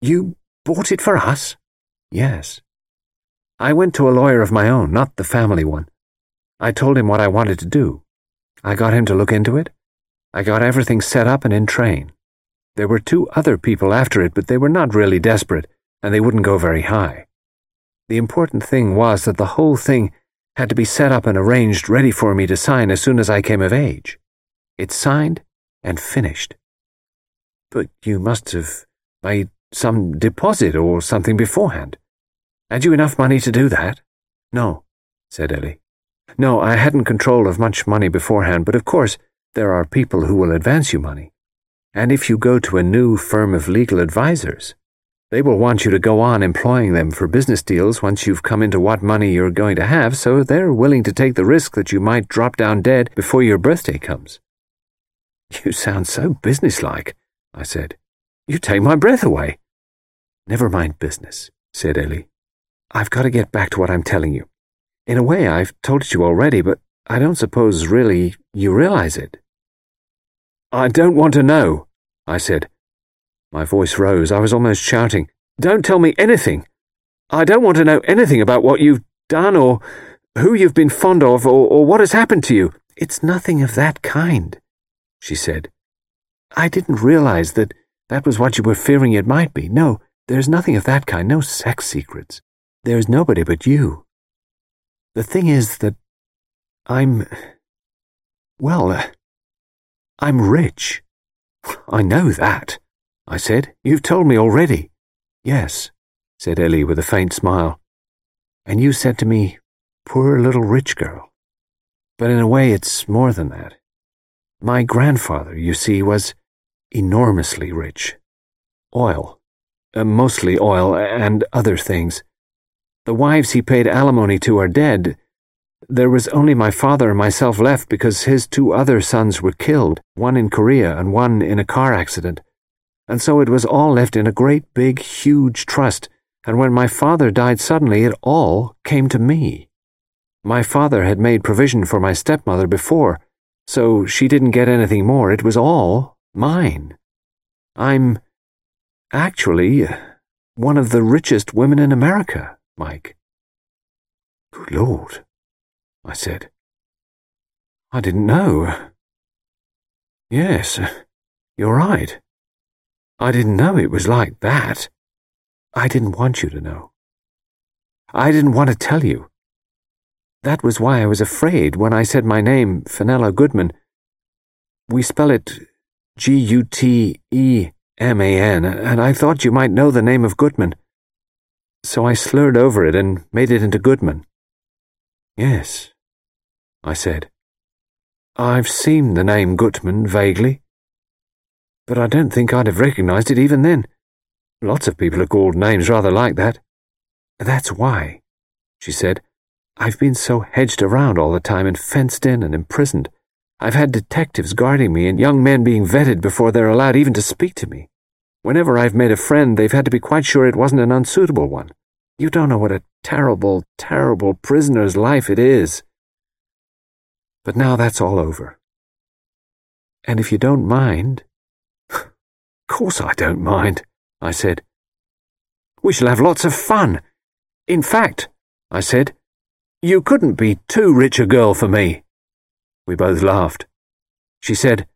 You bought it for us? Yes. I went to a lawyer of my own, not the family one. I told him what I wanted to do. I got him to look into it. I got everything set up and in train. There were two other people after it, but they were not really desperate, and they wouldn't go very high. The important thing was that the whole thing had to be set up and arranged ready for me to sign as soon as I came of age. It's signed and finished. But you must have made some deposit or something beforehand. Had you enough money to do that? No, said Ellie. No, I hadn't control of much money beforehand, but of course there are people who will advance you money. And if you go to a new firm of legal advisers, they will want you to go on employing them for business deals once you've come into what money you're going to have, so they're willing to take the risk that you might drop down dead before your birthday comes. You sound so businesslike, I said. You take my breath away. Never mind business, said Ellie. I've got to get back to what I'm telling you. In a way, I've told it you already, but I don't suppose really you realize it. I don't want to know, I said. My voice rose. I was almost shouting. Don't tell me anything. I don't want to know anything about what you've done or who you've been fond of or, or what has happened to you. It's nothing of that kind, she said. I didn't realize that that was what you were fearing it might be. No, there's nothing of that kind, no sex secrets. There's nobody but you. The thing is that I'm. Well, uh, I'm rich. I know that, I said. You've told me already. Yes, said Ellie with a faint smile. And you said to me, poor little rich girl. But in a way, it's more than that. My grandfather, you see, was enormously rich. Oil. Uh, mostly oil and other things. The wives he paid alimony to are dead. There was only my father and myself left because his two other sons were killed, one in Korea and one in a car accident. And so it was all left in a great big, huge trust, and when my father died suddenly, it all came to me. My father had made provision for my stepmother before, so she didn't get anything more. It was all mine. I'm actually one of the richest women in America. Mike. Good Lord, I said. I didn't know. Yes, you're right. I didn't know it was like that. I didn't want you to know. I didn't want to tell you. That was why I was afraid when I said my name, Fenella Guteman. We spell it G U T E M A N, and I thought you might know the name of Guteman so I slurred over it and made it into Goodman. Yes, I said. I've seen the name Guteman vaguely, but I don't think I'd have recognized it even then. Lots of people are called names rather like that. That's why, she said. I've been so hedged around all the time and fenced in and imprisoned. I've had detectives guarding me and young men being vetted before they're allowed even to speak to me. Whenever I've made a friend, they've had to be quite sure it wasn't an unsuitable one. You don't know what a terrible, terrible prisoner's life it is. But now that's all over. And if you don't mind. of course I don't mind, I said. We shall have lots of fun. In fact, I said, you couldn't be too rich a girl for me. We both laughed. She said,